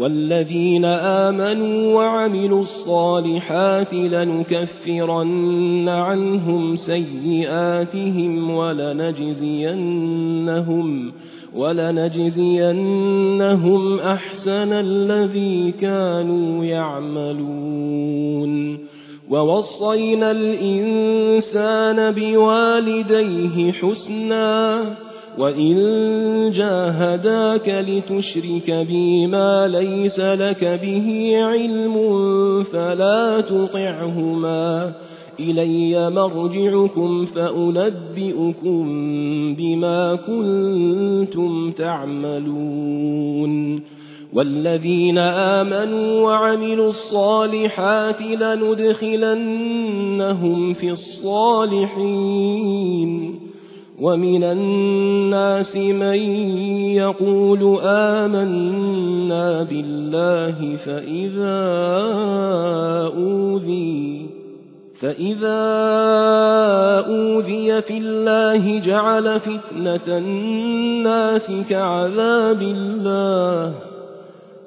والذين آمنوا وعملوا الصالحات لنكفرن عنهم سيئاتهم ولنجزينهم ولنجزينهم أحسن الذي كانوا يعملون ووصينا الإنسان بوالديه حسناً وإن جاهداك لتشرك بي ما ليس لك به علم فلا تطعهما إلي مرجعكم فأنبئكم بما كنتم تعملون والذين آمنوا وعملوا الصالحات لندخلنهم في الصالحين ومن الناس من يقول آمنا بالله فإذا أوذي فإذا أوذي في الله جعل فتنة الناس كعذاب الله.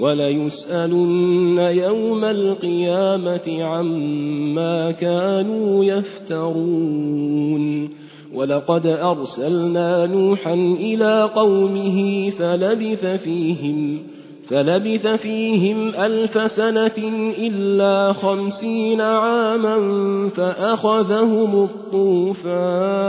وليسألن يوم القيامة عما كانوا يفترون. ولقد أرسلنا نوحا إلى قومه فلبث فيهم فلبث فيهم ألف سنة إلا خمسين عاما فأخذهم الطوفان.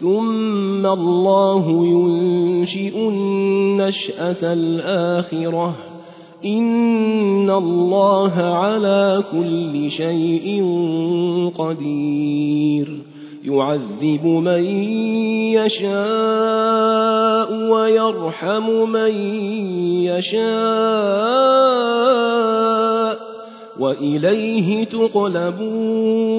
ثم الله ينشئ النشأة الآخرة إن الله على كل شيء قدير يعذب من يشاء ويرحم من يشاء وإليه تقلبون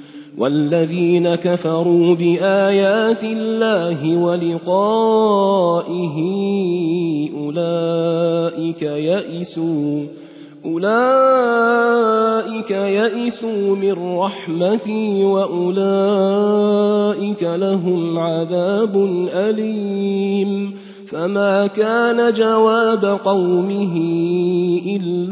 والذين كفروا بآيات الله ولقائه أولئك يئسوا أولئك يئسوا من رحمتي وأولئك لهم عذاب أليم. فما كان جواب قومه إلا أن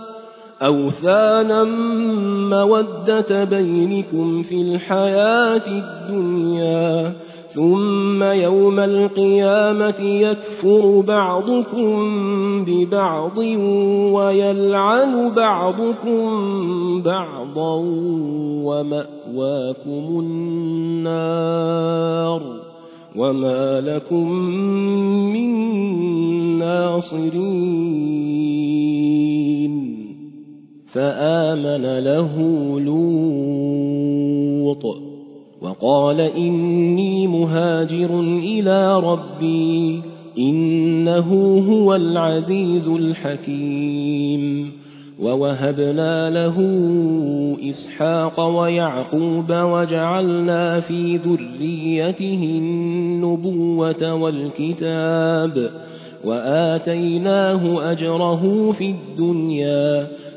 أوثانا مودة بينكم في الحياة الدنيا ثم يوم القيامة يكفر بعضكم ببعض ويلعن بعضكم بعضا ومأواكم النار. وما لكم من ناصرين. فآمن له لوط وقال إني مهاجر إلى ربي إنه هو العزيز الحكيم ووهبنا له إسحاق ويعقوب وجعلنا في ذريته النبوة والكتاب وآتيناه أجره في الدنيا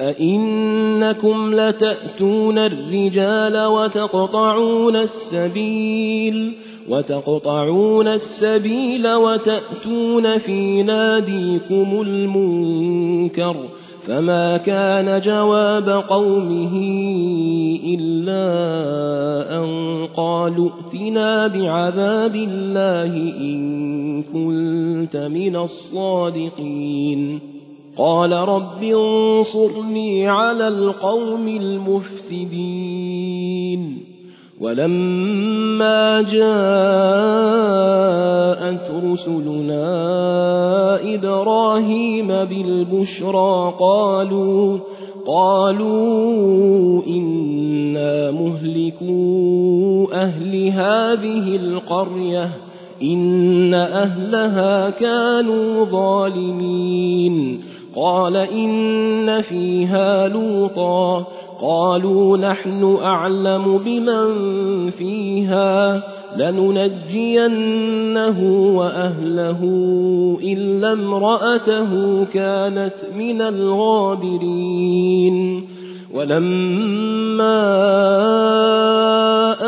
أئنكم لتأتون الرجال وتقطعون السبيل وتقطعون السبيل وتأتون في ناديكم المنكر فما كان جواب قومه إلا أن قالوا ائتنا بعذاب الله إن كنت من الصادقين. قال رب انصرني على القوم المفسدين. ولما جاءت رسلنا إبراهيم بالبشرى قالوا قالوا إنا مهلكو أهل هذه القرية إن أهلها كانوا ظالمين. قال إن فيها لوطا. قالوا نحن أعلم بمن فيها لننجينه وأهله إلا امرأته كانت من الغابرين. ولما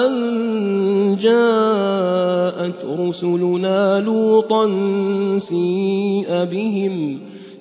أن جاءت رسلنا لوطا سيء بهم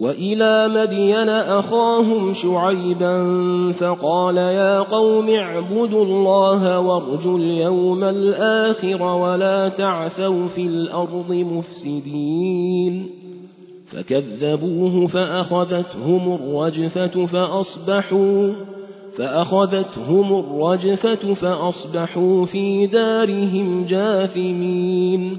وإلى مدين أخاهم شعيبا فقال يا قوم اعبدوا الله وارجوا اليوم الآخر ولا تعثوا في الأرض مفسدين. فكذبوه فأخذتهم الرجفة فأصبحوا فأخذتهم الرجفة فأصبحوا في دارهم جاثمين.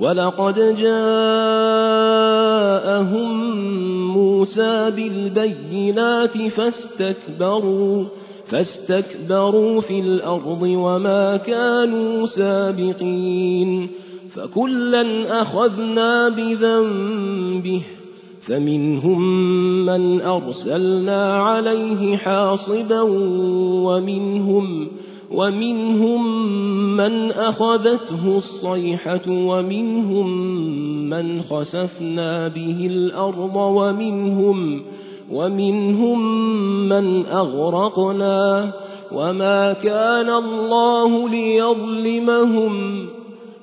ولقد جاءهم موسى بالبينات فاستكبروا فاستكبروا في الأرض وما كانوا سابقين فكلا أخذنا بذنبه فمنهم من أرسلنا عليه حاصبا ومنهم ومنهم من أخذته الصيحة ومنهم من خسفنا به الأرض ومنهم ومنهم من أغرقنا وما كان الله ليظلمهم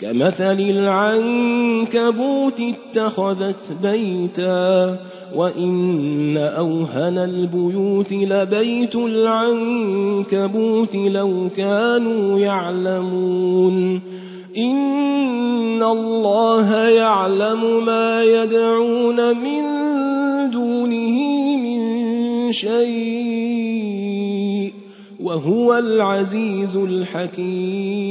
كمثل العنكبوت اتخذت بيتا وإن أوهن البيوت لبيت العنكبوت لو كانوا يعلمون إن الله يعلم ما يدعون من دونه من شيء وهو العزيز الحكيم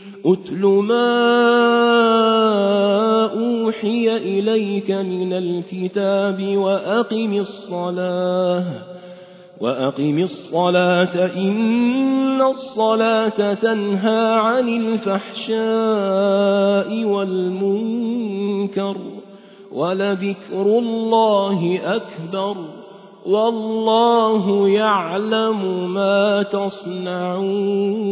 أتل ما أوحي إليك من الكتاب وأقم الصلاة وأقم الصلاة إن الصلاة تنهى عن الفحشاء والمنكر ولذكر الله أكبر والله يعلم ما تصنعون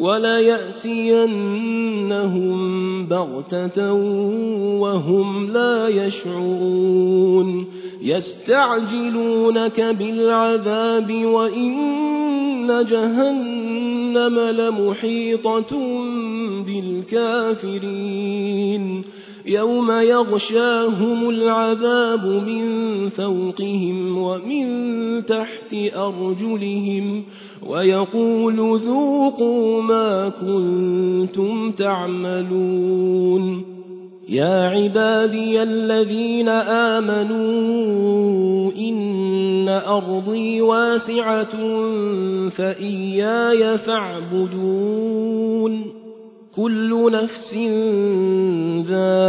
وليأتينهم بغتة وهم لا يشعرون. يستعجلونك بالعذاب وإن جهنم لمحيطة بالكافرين. يوم يغشاهم العذاب من فوقهم ومن تحت أرجلهم ويقول ذوقوا ما كنتم تعملون. يا عبادي الذين آمنوا إن أرضي واسعة فإياي فاعبدون. كل نفس ذائقة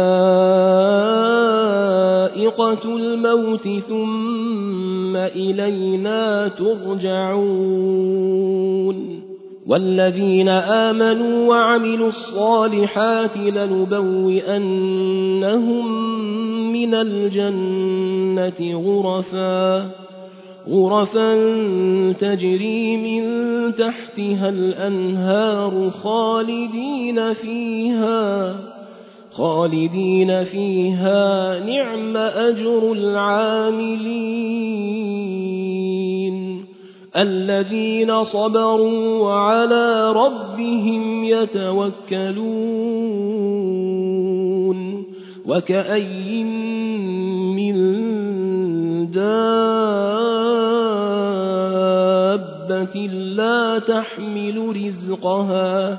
الموت ثم إلينا ترجعون والذين آمنوا وعملوا الصالحات لنبوئنهم من الجنة غرفا غرفا تجري من تحتها الأنهار خالدين فيها. خالدين فيها نعم أجر العاملين. الذين صبروا وعلى ربهم يتوكلون. وكأي من دابة لا تحمل رزقها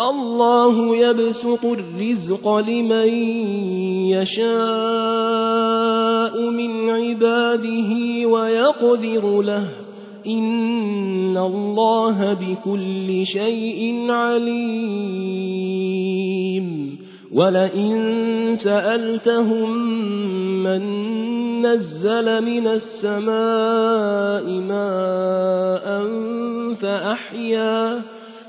الله يبسط الرزق لمن يشاء من عباده ويقدر له. إن الله بكل شيء عليم. ولئن سألتهم من نزل من السماء ماء فأحيا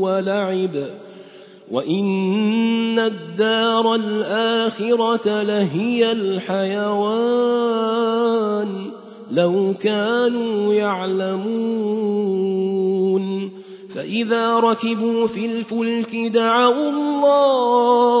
ولعب وإن الدار الآخرة لهي الحيوان. لو كانوا يعلمون. فإذا ركبوا في الفلك دعوا الله.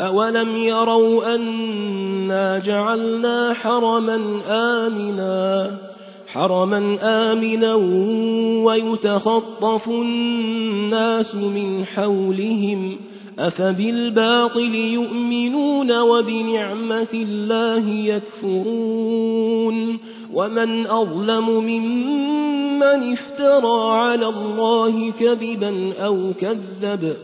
أولم يروا أنا جعلنا حرما آمنا حرما آمنا ويتخطف الناس من حولهم أفبالباطل يؤمنون وبنعمة الله يكفرون ومن أظلم ممن افترى على الله كذبا أو كذب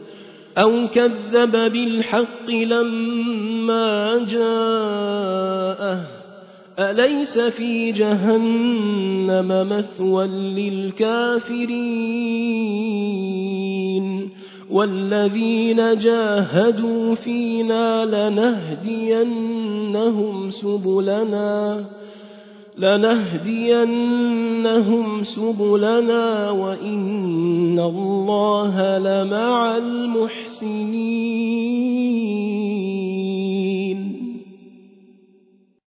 أو كذب بالحق لما جاءه. أليس في جهنم مثوى للكافرين؟ والذين جاهدوا فينا لنهدينهم سبلنا. لنهدينهم سبلنا وإن الله لمع المحسنين.